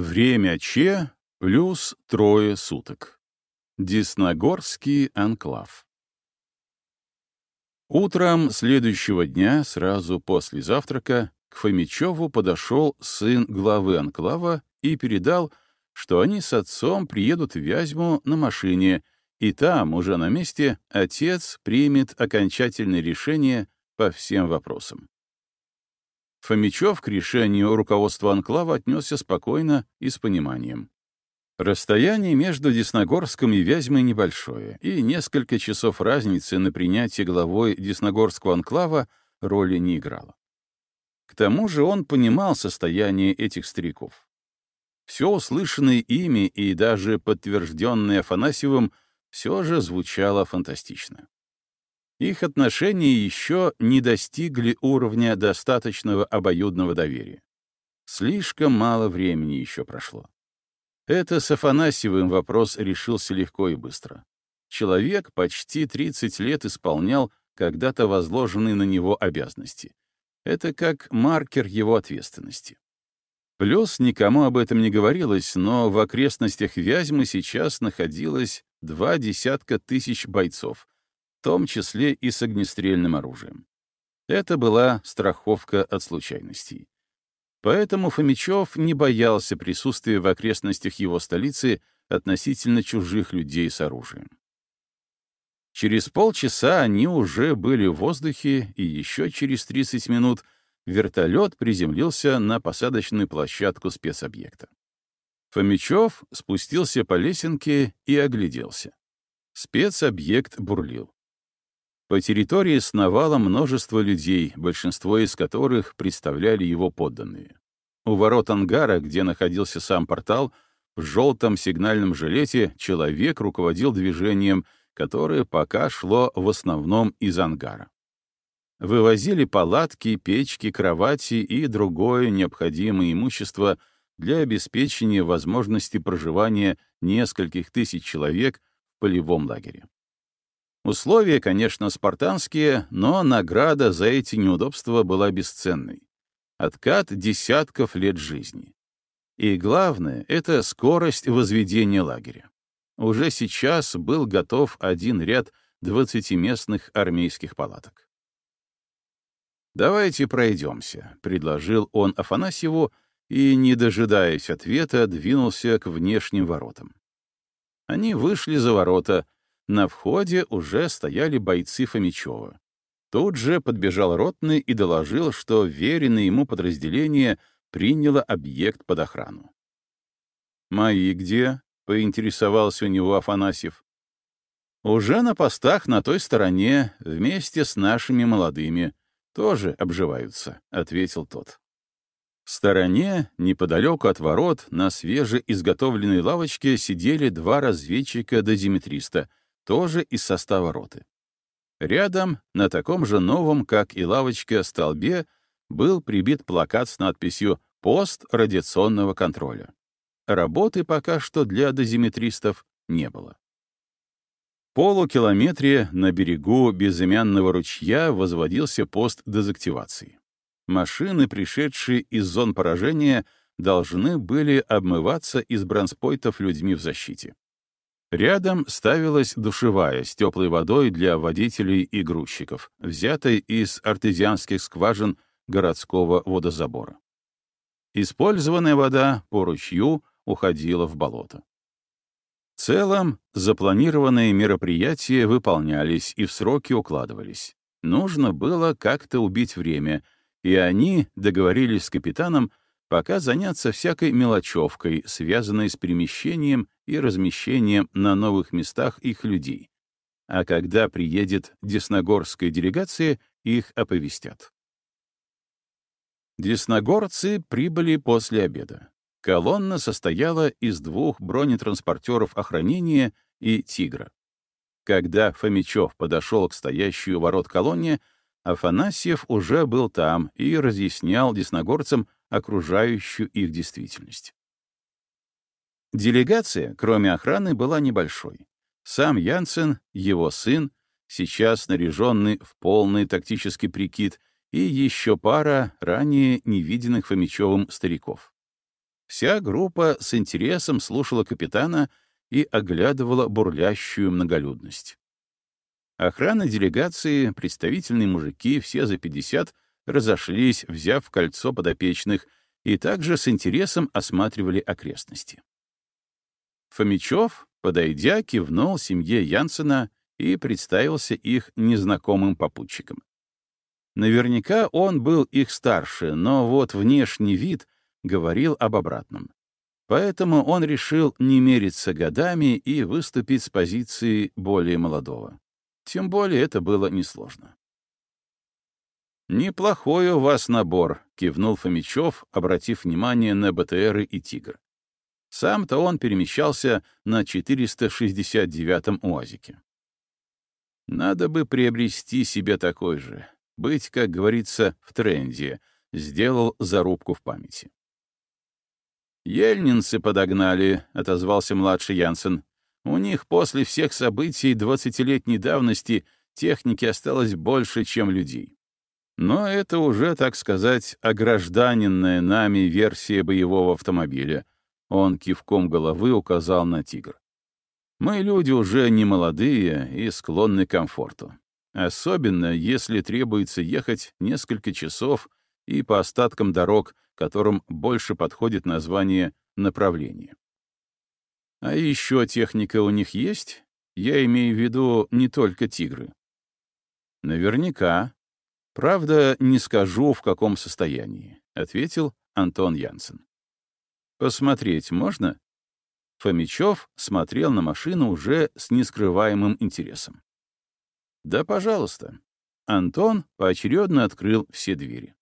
Время Че плюс трое суток. Десногорский анклав. Утром следующего дня, сразу после завтрака, к Фомичеву подошел сын главы анклава и передал, что они с отцом приедут в Вязьму на машине, и там, уже на месте, отец примет окончательное решение по всем вопросам. Фомичев к решению руководства анклава отнесся спокойно и с пониманием. Расстояние между Десногорском и Вязьмой небольшое, и несколько часов разницы на принятие главой Десногорского анклава роли не играло. К тому же он понимал состояние этих стариков. Все услышанное ими и даже подтвержденное Афанасьевым все же звучало фантастично. Их отношения еще не достигли уровня достаточного обоюдного доверия. Слишком мало времени еще прошло. Это с Афанасьевым вопрос решился легко и быстро. Человек почти 30 лет исполнял когда-то возложенные на него обязанности. Это как маркер его ответственности. Плюс никому об этом не говорилось, но в окрестностях Вязьмы сейчас находилось два десятка тысяч бойцов, в том числе и с огнестрельным оружием. Это была страховка от случайностей. Поэтому Фомичев не боялся присутствия в окрестностях его столицы относительно чужих людей с оружием. Через полчаса они уже были в воздухе, и еще через 30 минут вертолет приземлился на посадочную площадку спецобъекта. Фомичев спустился по лесенке и огляделся. Спецобъект бурлил. По территории сновало множество людей, большинство из которых представляли его подданные. У ворот ангара, где находился сам портал, в желтом сигнальном жилете человек руководил движением, которое пока шло в основном из ангара. Вывозили палатки, печки, кровати и другое необходимое имущество для обеспечения возможности проживания нескольких тысяч человек в полевом лагере. Условия, конечно, спартанские, но награда за эти неудобства была бесценной. Откат десятков лет жизни. И главное — это скорость возведения лагеря. Уже сейчас был готов один ряд двадцатиместных армейских палаток. «Давайте пройдемся», — предложил он Афанасьеву и, не дожидаясь ответа, двинулся к внешним воротам. Они вышли за ворота — на входе уже стояли бойцы Фомичева. Тут же подбежал ротный и доложил, что веренное ему подразделение приняло объект под охрану. «Мои где?» — поинтересовался у него Афанасьев. «Уже на постах на той стороне, вместе с нашими молодыми, тоже обживаются», — ответил тот. В стороне, неподалеку от ворот, на свежеизготовленной лавочке сидели два разведчика-дозиметриста — тоже из состава роты. Рядом, на таком же новом, как и лавочка, столбе, был прибит плакат с надписью «Пост радиационного контроля». Работы пока что для дозиметристов не было. Полукилометре на берегу безымянного ручья возводился пост дезактивации. Машины, пришедшие из зон поражения, должны были обмываться из бронспойтов людьми в защите. Рядом ставилась душевая с теплой водой для водителей и грузчиков, взятой из артезианских скважин городского водозабора. Использованная вода по ручью уходила в болото. В целом, запланированные мероприятия выполнялись и в сроки укладывались. Нужно было как-то убить время, и они договорились с капитаном пока заняться всякой мелочевкой, связанной с перемещением и размещением на новых местах их людей. А когда приедет десногорская делегация, их оповестят. Десногорцы прибыли после обеда. Колонна состояла из двух бронетранспортеров охранения и «Тигра». Когда Фомичев подошел к стоящей у ворот колонне, Афанасьев уже был там и разъяснял десногорцам окружающую их действительность. Делегация, кроме охраны, была небольшой. Сам Янсен, его сын, сейчас наряженный в полный тактический прикид, и еще пара ранее невиденных Фомичевым стариков. Вся группа с интересом слушала капитана и оглядывала бурлящую многолюдность. Охрана делегации, представительные мужики, все за 50, разошлись, взяв кольцо подопечных, и также с интересом осматривали окрестности. Фомичев, подойдя, кивнул семье Янсена и представился их незнакомым попутчиком. Наверняка он был их старше, но вот внешний вид говорил об обратном. Поэтому он решил не мериться годами и выступить с позиции более молодого. Тем более это было несложно. «Неплохой у вас набор», — кивнул Фомичев, обратив внимание на БТРы и «Тигр». Сам-то он перемещался на 469-м УАЗике. Надо бы приобрести себе такой же, быть, как говорится, в тренде, сделал зарубку в памяти. «Ельнинцы подогнали», — отозвался младший Янсен. «У них после всех событий двадцатилетней давности техники осталось больше, чем людей. Но это уже, так сказать, огражданенная нами версия боевого автомобиля». Он кивком головы указал на «Тигр». «Мы люди уже не молодые и склонны к комфорту. Особенно, если требуется ехать несколько часов и по остаткам дорог, которым больше подходит название направления. А еще техника у них есть? Я имею в виду не только тигры. Наверняка. Правда, не скажу, в каком состоянии, — ответил Антон Янсен. Посмотреть можно? Фомичев смотрел на машину уже с нескрываемым интересом. Да, пожалуйста. Антон поочередно открыл все двери.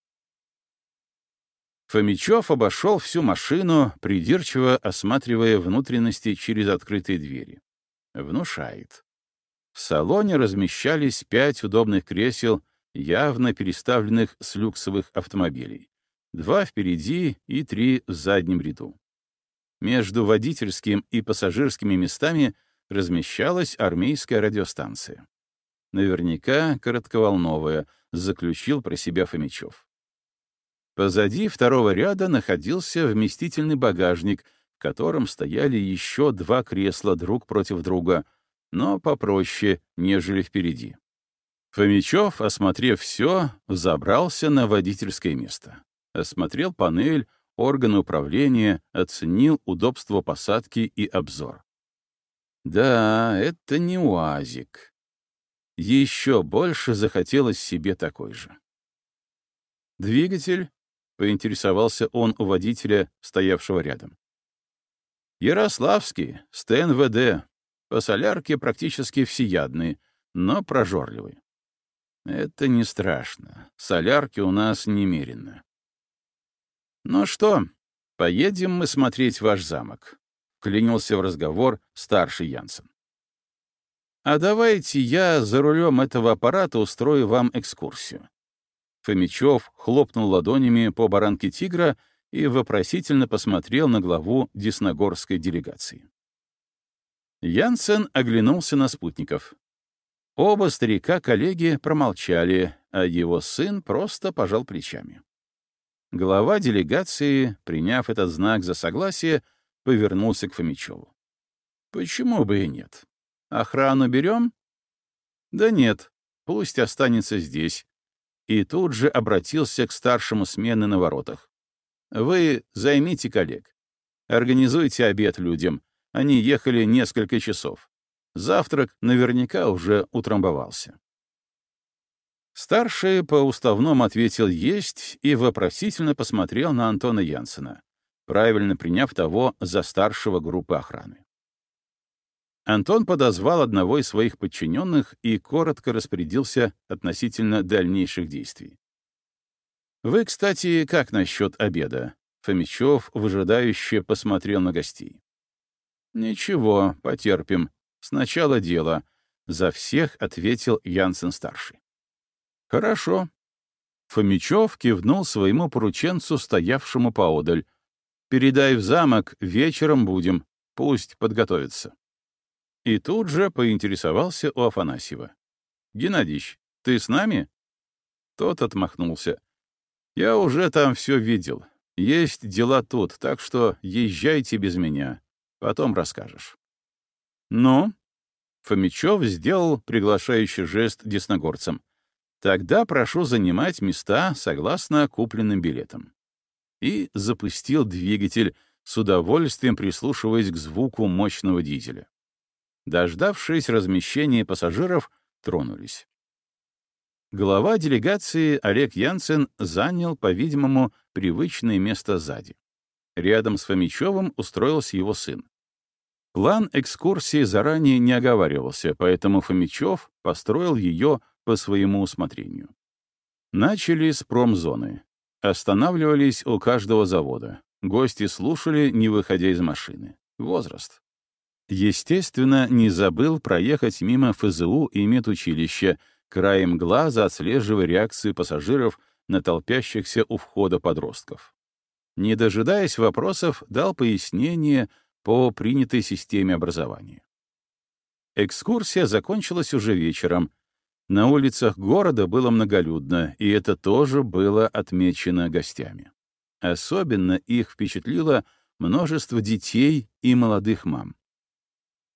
Фомичев обошел всю машину, придирчиво осматривая внутренности через открытые двери. Внушает. В салоне размещались пять удобных кресел, явно переставленных с люксовых автомобилей. Два впереди и три в заднем ряду. Между водительским и пассажирскими местами размещалась армейская радиостанция. Наверняка коротковолновая, заключил про себя Фомичев. Позади второго ряда находился вместительный багажник, в котором стояли еще два кресла друг против друга, но попроще, нежели впереди. Фомичев, осмотрев все, забрался на водительское место. Осмотрел панель, органы управления, оценил удобство посадки и обзор. Да, это не УАЗик. Еще больше захотелось себе такой же. Двигатель поинтересовался он у водителя, стоявшего рядом. Ярославский, с ТНВД, по солярке практически всеядный, но прожорливый. Это не страшно, солярки у нас немерено. Ну что, поедем мы смотреть ваш замок, — клянился в разговор старший Янсен. А давайте я за рулем этого аппарата устрою вам экскурсию. Фомичев хлопнул ладонями по баранке тигра и вопросительно посмотрел на главу десногорской делегации. Янсен оглянулся на спутников. Оба старика-коллеги промолчали, а его сын просто пожал плечами. Глава делегации, приняв этот знак за согласие, повернулся к Фомичеву. «Почему бы и нет? Охрану берем?» «Да нет, пусть останется здесь и тут же обратился к старшему смены на воротах. «Вы займите коллег. Организуйте обед людям. Они ехали несколько часов. Завтрак наверняка уже утрамбовался». Старший по уставному ответил «есть» и вопросительно посмотрел на Антона Янсена, правильно приняв того за старшего группы охраны. Антон подозвал одного из своих подчиненных и коротко распорядился относительно дальнейших действий. «Вы, кстати, как насчет обеда?» Фомичев выжидающе посмотрел на гостей. «Ничего, потерпим. Сначала дело», — за всех ответил Янсен-старший. «Хорошо». Фомичев кивнул своему порученцу, стоявшему поодаль. «Передай в замок, вечером будем. Пусть подготовится». И тут же поинтересовался у Афанасьева. «Геннадьевич, ты с нами?» Тот отмахнулся. «Я уже там все видел. Есть дела тут, так что езжайте без меня. Потом расскажешь. Ну, Фомичев сделал приглашающий жест десногорцам. Тогда прошу занимать места согласно купленным билетам. И запустил двигатель, с удовольствием прислушиваясь к звуку мощного дизеля. Дождавшись размещения пассажиров, тронулись. Глава делегации Олег Янсен занял, по-видимому, привычное место сзади. Рядом с Фомичевым устроился его сын. План экскурсии заранее не оговаривался, поэтому Фомичев построил ее по своему усмотрению. Начали с промзоны. Останавливались у каждого завода. Гости слушали, не выходя из машины. Возраст. Естественно, не забыл проехать мимо ФЗУ и медучилища, краем глаза отслеживая реакции пассажиров на толпящихся у входа подростков. Не дожидаясь вопросов, дал пояснение по принятой системе образования. Экскурсия закончилась уже вечером. На улицах города было многолюдно, и это тоже было отмечено гостями. Особенно их впечатлило множество детей и молодых мам.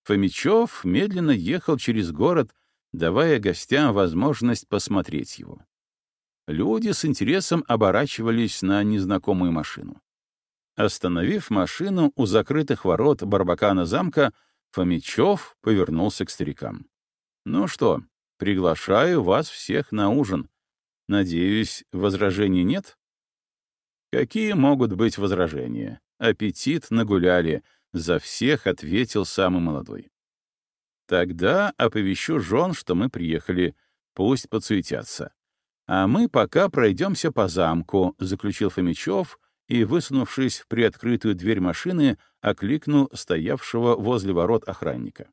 Фомичев медленно ехал через город, давая гостям возможность посмотреть его. Люди с интересом оборачивались на незнакомую машину. Остановив машину у закрытых ворот Барбакана замка, Фомичев повернулся к старикам. «Ну что, приглашаю вас всех на ужин. Надеюсь, возражений нет?» «Какие могут быть возражения? Аппетит нагуляли», за всех ответил самый молодой. Тогда оповещу жен, что мы приехали. Пусть подсуетятся. А мы пока пройдемся по замку, — заключил Фомичев и, высунувшись в приоткрытую дверь машины, окликнул стоявшего возле ворот охранника.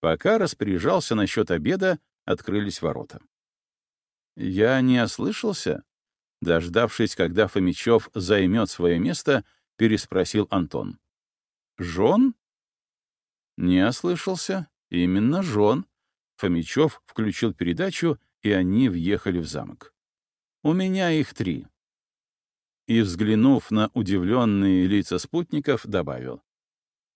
Пока распоряжался насчет обеда, открылись ворота. Я не ослышался? Дождавшись, когда Фомичев займет свое место, переспросил Антон. Жон? Не ослышался. Именно жон. Фомичев включил передачу, и они въехали в замок. У меня их три. И, взглянув на удивленные лица спутников, добавил.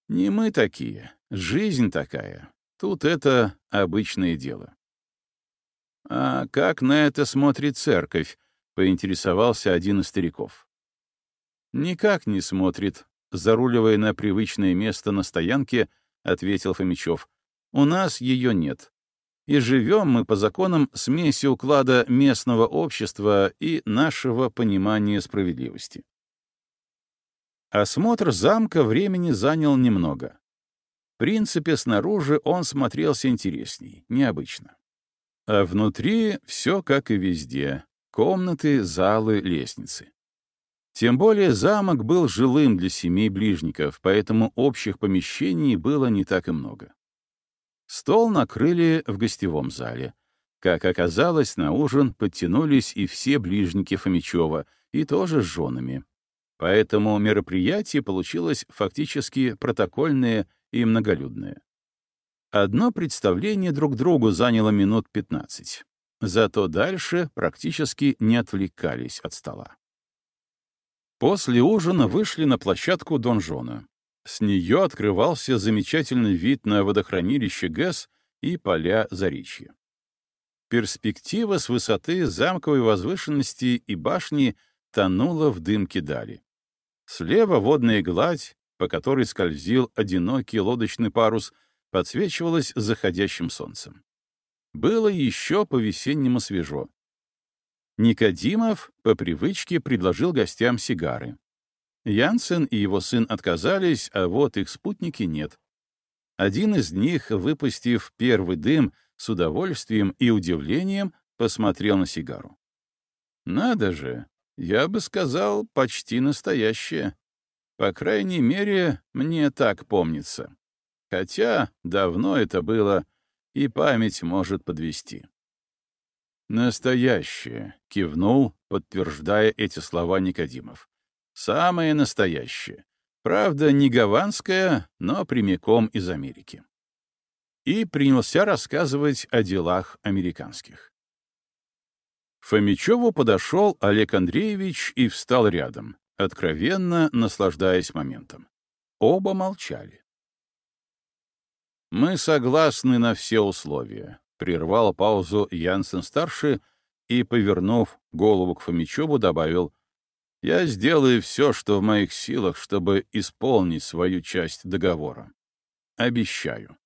Не мы такие, жизнь такая. Тут это обычное дело. А как на это смотрит церковь? поинтересовался один из стариков. Никак не смотрит, заруливая на привычное место на стоянке, ответил Фомичев. «У нас ее нет. И живем мы по законам смеси уклада местного общества и нашего понимания справедливости». Осмотр замка времени занял немного. В принципе, снаружи он смотрелся интересней, необычно. А внутри все как и везде — комнаты, залы, лестницы. Тем более замок был жилым для семей ближников, поэтому общих помещений было не так и много. Стол накрыли в гостевом зале. Как оказалось, на ужин подтянулись и все ближники Фомичева, и тоже с женами. Поэтому мероприятие получилось фактически протокольное и многолюдное. Одно представление друг другу заняло минут 15. Зато дальше практически не отвлекались от стола. После ужина вышли на площадку донжона. С нее открывался замечательный вид на водохранилище ГЭС и поля Заречья. Перспектива с высоты замковой возвышенности и башни тонула в дымке дали. Слева водная гладь, по которой скользил одинокий лодочный парус, подсвечивалась заходящим солнцем. Было еще по-весеннему свежо. Никодимов по привычке предложил гостям сигары. Янсен и его сын отказались, а вот их спутники нет. Один из них, выпустив первый дым, с удовольствием и удивлением посмотрел на сигару. «Надо же, я бы сказал, почти настоящее. По крайней мере, мне так помнится. Хотя давно это было, и память может подвести. «Настоящее», — кивнул, подтверждая эти слова Никодимов. «Самое настоящее. Правда, не гаванское, но прямиком из Америки». И принялся рассказывать о делах американских. Фомичеву подошел Олег Андреевич и встал рядом, откровенно наслаждаясь моментом. Оба молчали. «Мы согласны на все условия», — прервал паузу Янсен-старший и, повернув голову к Фомичеву, добавил, «Я сделаю все, что в моих силах, чтобы исполнить свою часть договора. Обещаю».